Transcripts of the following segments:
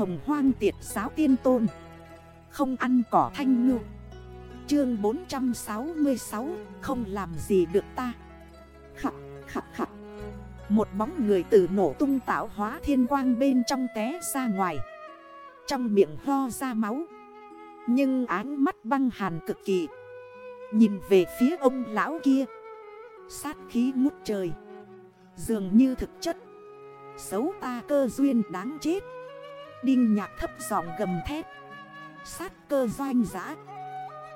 hồng hoang tiệt giáo tiên tôn. Không ăn cỏ thanh ngư. Chương 466 Không làm gì được ta. Khắc khắc khắc Một bóng người từ nổ tung tạo hóa thiên quang bên trong té ra ngoài. Trong miệng ho ra máu. Nhưng áng mắt băng hàn cực kỳ. Nhìn về phía ông lão kia. Sát khí ngút trời. Dường như thực chất. Xấu ta cơ duyên đáng chết. Đinh nhạc thấp giọng gầm thét. Sát cơ doanh giã.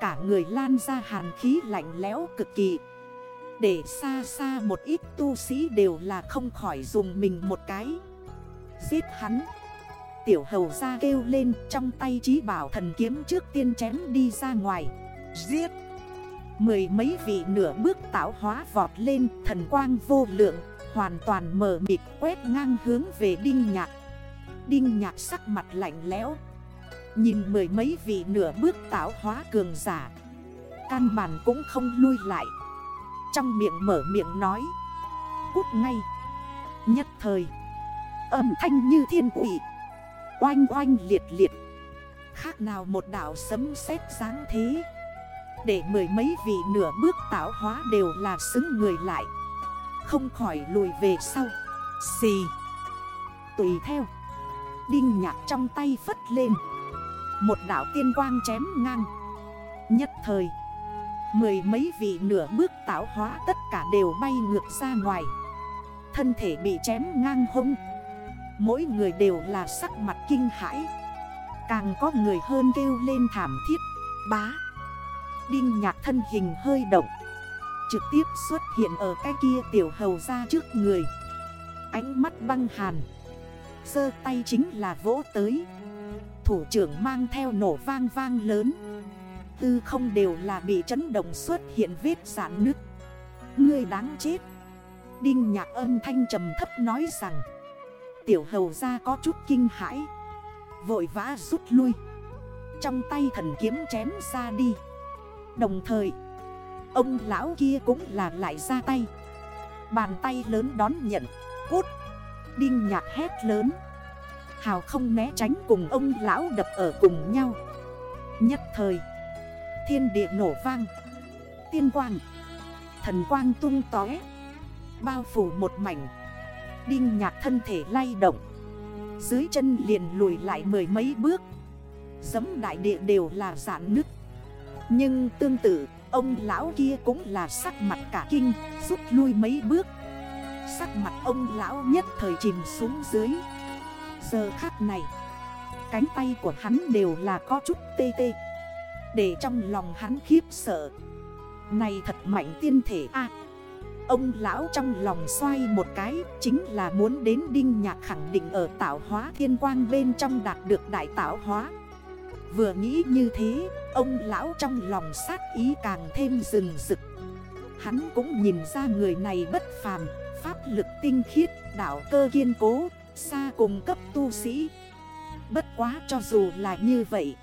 Cả người lan ra hàn khí lạnh lẽo cực kỳ. Để xa xa một ít tu sĩ đều là không khỏi dùng mình một cái. Giết hắn. Tiểu hầu ra kêu lên trong tay trí bảo thần kiếm trước tiên chém đi ra ngoài. Giết. Mười mấy vị nửa bước tạo hóa vọt lên thần quang vô lượng, Hoàn toàn mở mịt quét ngang hướng về đinh nhạc. Đinh nhạc sắc mặt lạnh lẽo. Nhìn mười mấy vị nửa bước tạo hóa cường giả. Căn bản cũng không lui lại. Trong miệng mở miệng nói. Cút ngay. Nhất thời. Âm thanh như thiên quỷ. Oanh oanh liệt liệt. Khác nào một đảo sấm sét dáng thế. Để mười mấy vị nửa bước tạo hóa đều là xứng người lại. Không khỏi lùi về sau. Xì. Tùy theo. Đinh nhạc trong tay phất lên. Một đảo tiên quang chém ngang. Nhất thời, Mười mấy vị nửa bước tạo hóa tất cả đều bay ngược ra ngoài. Thân thể bị chém ngang hông. Mỗi người đều là sắc mặt kinh hãi. Càng có người hơn kêu lên thảm thiết, Bá. Đinh nhạc thân hình hơi động. Trực tiếp xuất hiện ở cái kia tiểu hầu ra trước người. Ánh mắt băng hàn. Sơ tay chính là vỗ tới. Thủ trưởng mang theo nổ vang vang lớn. Tư không đều là bị chấn động xuất hiện vết sản nứt. Ngươi đáng chết. Đinh nhạc âm thanh trầm thấp nói rằng, Tiểu hầu ra có chút kinh hãi. Vội vã rút lui. Trong tay thần kiếm chém ra đi. Đồng thời, Ông lão kia cũng là lại ra tay. Bàn tay lớn đón nhận, Cút. Đinh nhạc hét lớn. Hào không né tránh cùng ông lão đập ở cùng nhau. Nhất thời, Thiên địa nổ vang. Tiên quang, Thần quang tung tói Bao phủ một mảnh. Đinh nhạc thân thể lay động. Dưới chân liền lùi lại mười mấy bước. Giấm đại địa đều là giãn nứt. Nhưng tương tự, Ông lão kia cũng là sắc mặt cả kinh, Rút lui mấy bước. Sắc mặt ông lão nhất thời chìm xuống dưới. Giờ khắc này, Cánh tay của hắn đều là có chút tê tê. Để trong lòng hắn khiếp sợ, Này thật mạnh tiên thể a. Ông lão trong lòng xoay một cái, Chính là muốn đến đinh nhạc khẳng định ở tạo hóa thiên quang bên trong đạt được đại tạo hóa. Vừa nghĩ như thế, Ông lão trong lòng sát ý càng thêm rừng rực. Hắn cũng nhìn ra người này bất phàm. Pháp lực tinh khiết, đảo cơ kiên cố Xa cùng cấp tu sĩ. Bất quá cho dù là như vậy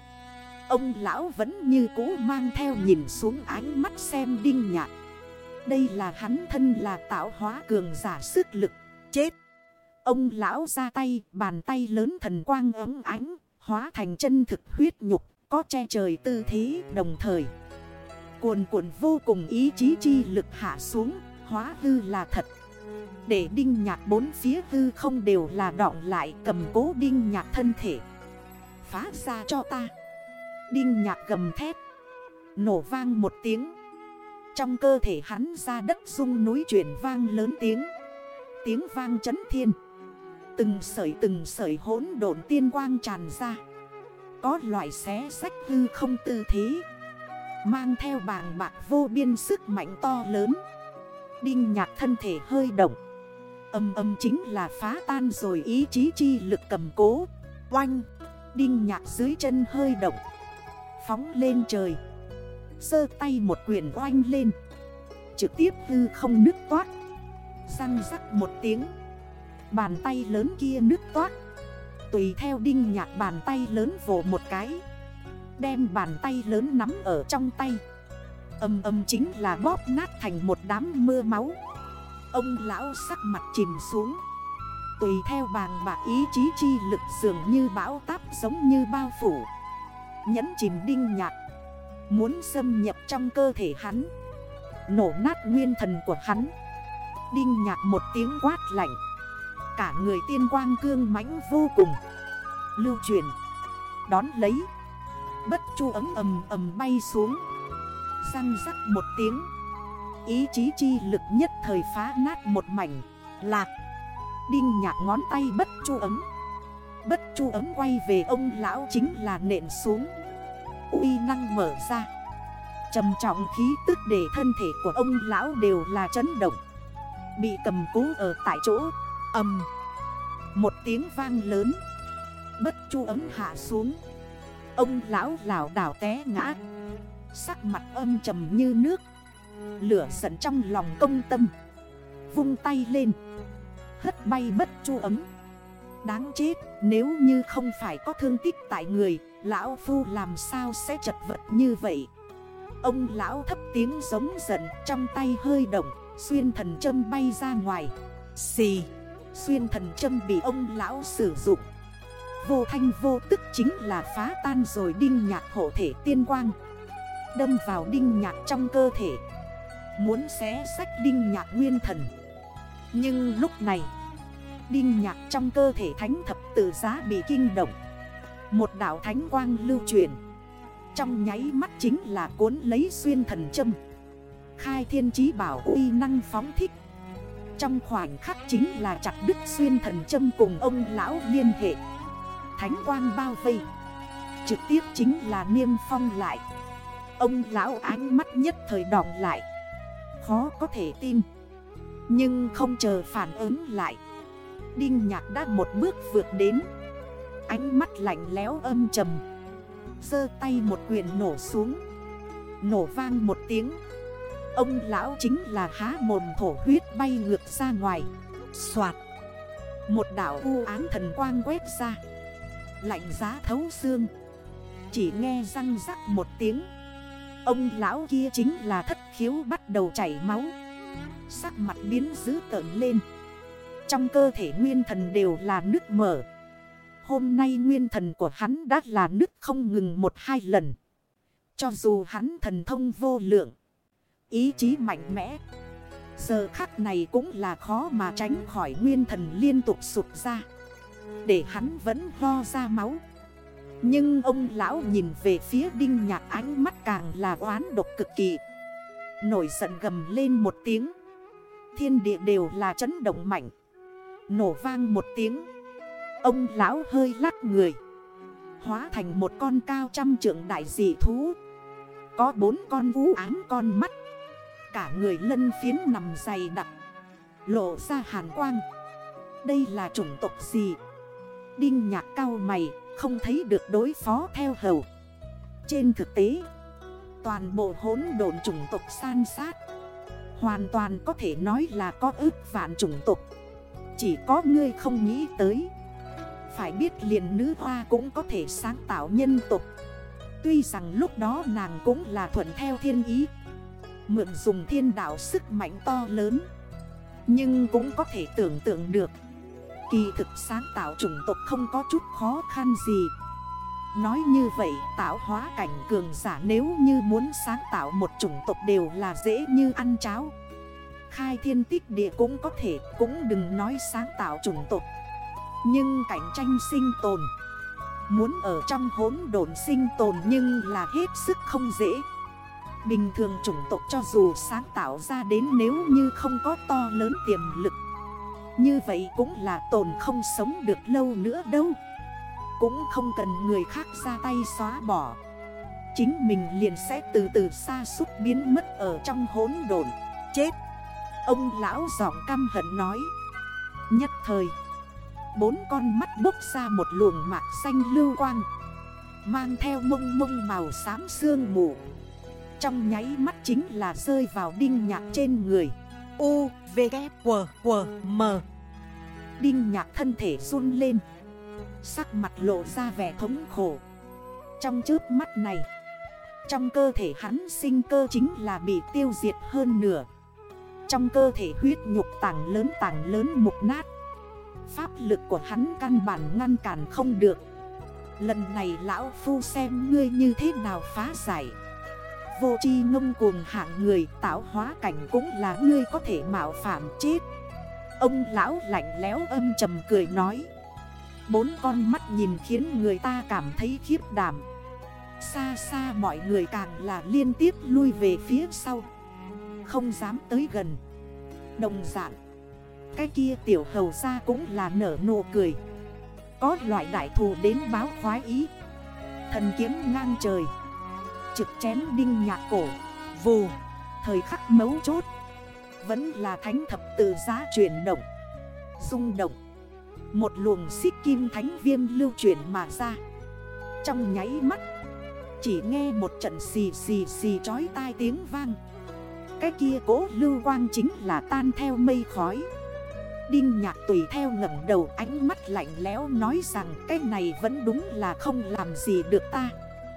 Ông lão vẫn như cũ mang theo nhìn xuống ánh mắt xem đinh nhạc. Đây là hắn thân là tạo hóa cường giả sức lực Chết. Ông lão ra tay bàn tay lớn thần quang ấm ánh Hóa thành chân thực huyết nhục Có che trời tư thế đồng thời. Cuồn cuộn vô cùng ý chí chi lực hạ xuống Hóa hư là thật để đinh nhạc bốn phía hư không đều là đọng lại cầm cố đinh nhạc thân thể. Phá ra cho ta. Đinh nhạc gầm thép Nổ vang một tiếng. Trong cơ thể hắn ra đất rung núi chuyển vang lớn tiếng. Tiếng vang chấn thiên. Từng sợi từng sợi hỗn độn tiên quang tràn ra. Có loại xé sách hư không tư thế. Mang theo bàng bạc vô biên sức mạnh to lớn. Đinh nhạc thân thể hơi động. Âm âm chính là phá tan rồi ý chí chi lực cầm cố. Oanh, Đinh nhạc dưới chân hơi động. Phóng lên trời. Sơ tay một quyển oanh lên. Trực tiếp hư không nước toát. Răng rắc một tiếng. Bàn tay lớn kia nước toát. Tùy theo đinh nhạc bàn tay lớn vỗ một cái. Đem bàn tay lớn nắm ở trong tay. Âm âm chính là bóp nát thành một đám mưa máu. Ông lão sắc mặt chìm xuống. Tùy theo bàng bạc ý chí chi lực dường như bão táp giống như bao phủ. Nhấn chìm đinh nhạt Muốn xâm nhập trong cơ thể hắn. Nổ nát nguyên thần của hắn. Đinh nhạt một tiếng quát lạnh. Cả người tiên quang cương mãnh vô cùng. Lưu truyền. Đón lấy. Bất chu ấm ầm ầm bay xuống. Răng rắc một tiếng. Ý chí chi lực nhất thời phá nát một mảnh. Lạc. Đinh nhạc ngón tay bất chu ấm. Bất chu ấm quay về ông lão chính là nện xuống. Uy năng mở ra. Trầm trọng khí tức để thân thể của ông lão đều là chấn động. Bị cầm cố ở tại chỗ. Âm Một tiếng vang lớn. Bất chu ấm hạ xuống. Ông lão lảo đảo té ngã. Sắc mặt âm trầm như nước. Lửa giận trong lòng công tâm. Vung tay lên. Hất bay bất chu ấm. Đáng chết, nếu như không phải có thương tích tại người, Lão Phu làm sao sẽ chật vật như vậy? Ông lão thấp tiếng giống giận, Trong tay hơi động, Xuyên thần châm bay ra ngoài. Xì! Xuyên thần châm bị ông lão sử dụng. Vô thanh vô tức chính là phá tan rồi đinh nhạc hộ thể tiên quang. Đâm vào đinh nhạc trong cơ thể. Muốn xé sách đinh nhạc nguyên thần. Nhưng lúc này, Đinh nhạc trong cơ thể thánh thập tự giá bị kinh động. Một đảo thánh quang lưu truyền. Trong nháy mắt chính là cuốn lấy xuyên thần châm. Khai thiên chí bảo uy năng phóng thích. Trong khoảnh khắc chính là chặt đứt xuyên thần châm cùng ông lão liên hệ. Thánh quang bao vây. Trực tiếp chính là niêm phong lại. Ông lão ánh mắt nhất thời đỏng lại. Khó có thể tin. Nhưng không chờ phản ứng lại, Đinh nhạc đã một bước vượt đến. Ánh mắt lạnh léo âm trầm Sơ tay một quyền nổ xuống. Nổ vang một tiếng, Ông lão chính là há mồm thổ huyết bay ngược ra ngoài. Xoạt! Một đảo u án thần quang quét ra, Lạnh giá thấu xương. Chỉ nghe răng rắc một tiếng Ông lão kia chính là thất khiếu bắt đầu chảy máu. Sắc mặt biến dữ tợn lên. Trong cơ thể nguyên thần đều là nước mở Hôm nay nguyên thần của hắn đã là nước không ngừng một hai lần. Cho dù hắn thần thông vô lượng, Ý chí mạnh mẽ, Giờ khắc này cũng là khó mà tránh khỏi nguyên thần liên tục sụt ra. Để hắn vẫn ho ra máu. Nhưng ông lão nhìn về phía đinh nhạc ánh mắt càng là oán độc cực kỳ. Nổi giận gầm lên một tiếng. Thiên địa đều là chấn động mạnh. Nổ vang một tiếng. Ông lão hơi lắc người. Hóa thành một con cao trăm trượng đại dị thú. Có bốn con vũ ám con mắt. Cả người lân phiến nằm dày đặc. Lộ ra hàn quang. Đây là chủng tộc gì? Đinh nhạc cao mày. Không thấy được đối phó theo hầu. Trên thực tế, Toàn bộ hốn độn chủng tộc san sát, Hoàn toàn có thể nói là có ước vạn chủng tộc. Chỉ có ngươi không nghĩ tới, Phải biết liền nữ hoa cũng có thể sáng tạo nhân tộc. Tuy rằng lúc đó nàng cũng là thuận theo thiên ý, Mượn dùng thiên đạo sức mạnh to lớn, Nhưng cũng có thể tưởng tượng được Kỳ thực sáng tạo chủng tộc không có chút khó khăn gì. Nói như vậy, tạo hóa cảnh cường giả nếu như muốn sáng tạo một chủng tộc đều là dễ như ăn cháo. Khai thiên tích địa cũng có thể, cũng đừng nói sáng tạo chủng tộc. Nhưng cạnh tranh sinh tồn. Muốn ở trong hốn đồn sinh tồn nhưng là hết sức không dễ. Bình thường chủng tộc cho dù sáng tạo ra đến nếu như không có to lớn tiềm lực như vậy cũng là tồn không sống được lâu nữa đâu. Cũng không cần người khác ra tay xóa bỏ. Chính mình liền sẽ từ từ xa xúc biến mất ở trong hốn đồn Chết. Ông lão giọng căm hận nói. Nhất thời Bốn con mắt bốc ra một luồng mạc xanh lưu quang Mang theo mông mông màu xám sương mù. Trong nháy mắt chính là rơi vào đinh nhạc trên người. U, V, K, W, W, M. Đinh nhạc thân thể run lên. Sắc mặt lộ ra vẻ thống khổ. Trong trước mắt này, Trong cơ thể hắn sinh cơ chính là bị tiêu diệt hơn nửa. Trong cơ thể huyết nhục tảng lớn tảng lớn mục nát. Pháp lực của hắn căn bản ngăn cản không được. Lần này lão phu xem ngươi như thế nào phá giải. Vô chi ngông cuồng hạng người, tạo hóa cảnh cũng là ngươi có thể mạo phạm chết. Ông lão lạnh léo âm trầm cười nói. Bốn con mắt nhìn khiến người ta cảm thấy khiếp đảm. Xa xa mọi người càng là liên tiếp lui về phía sau. Không dám tới gần. Đồng dạng, Cái kia tiểu hầu ra cũng là nở nụ cười. Có loại đại thù đến báo khoái ý. Thần kiếm ngang trời. Trực chém đinh nhạc cổ. Vù, Thời khắc mấu chốt. Vẫn là thánh thập tự giá chuyển động, rung động. Một luồng xích kim thánh viêm lưu chuyển mà ra. Trong nháy mắt, Chỉ nghe một trận xì xì xì chói tai tiếng vang. Cái kia cố lưu quang chính là tan theo mây khói. Đinh nhạc tùy theo ngẩn đầu ánh mắt lạnh lẽo nói rằng Cái này vẫn đúng là không làm gì được ta.